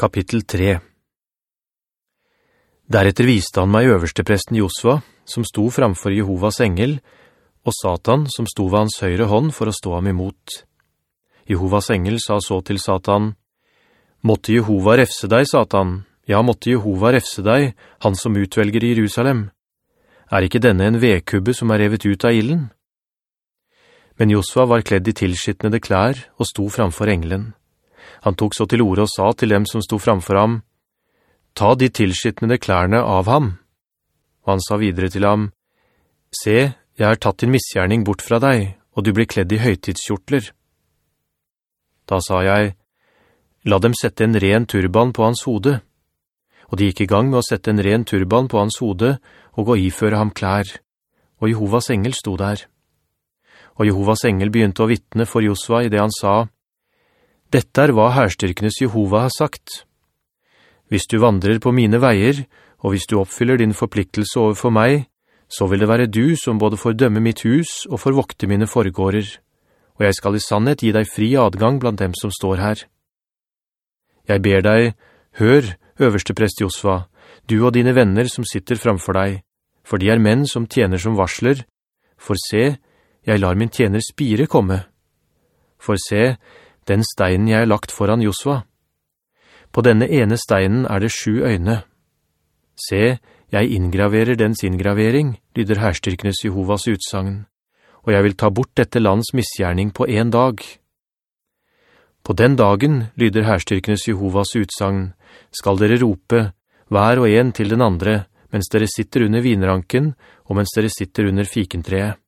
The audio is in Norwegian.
Kapittel 3 Deretter viste han meg øverstepresten Josva, som sto framfor Jehovas engel, og Satan, som sto ved hans høyre hånd for å stå ham imot. Jehovas engel sa så til Satan, «Måtte Jehova refse deg, Satan, ja, måtte Jehova refse deg, han som utvelger Jerusalem. Er ikke denne en vekubbe som er revet ut av illen?» Men Josva var kledd i tilskittnede klær og sto framfor engelen. Han tok så til ordet og sa til dem som sto framfor ham, «Ta de tilskittnede klærne av ham.» Og han sa videre til ham, «Se, jeg har tatt din misgjerning bort fra deg, og du blir kledd i høytidskjortler.» Da sa jeg, «La dem sette en ren turban på hans hode.» Og de gikk i gang med å sette en ren turban på hans hode og gå iføre ham klær. Og Jehovas engel sto der. Og Jehovas engel begynte å vittne for Josva i det han sa, «Dette er hva herstyrkenes Jehova har sagt. Hvis du vandrer på mine veier, og hvis du oppfyller din forpliktelse overfor meg, så vil det være du som både får dømme mitt hus og får vokte mine foregårder, og jeg skal i sannhet gi deg fri adgang blant dem som står her. Jeg ber deg, hør, øverste prest Josva, du og dine venner som sitter framfor deg, for de er menn som tjener som varsler, for se, jeg lar min tjener spire komme. For se, den steinen jeg har lagt foran Josva. På denne ene steinen er det sju øyne. Se, jeg inngraverer dens inngravering, lyder herstyrkenes Jehovas utsagn, og jeg vil ta bort dette lands misgjerning på en dag. På den dagen, lyder herstyrkenes Jehovas utsagn, skal dere rope, hver og en til den andre, mens dere sitter under vinranken, og mens dere sitter under fikentreet.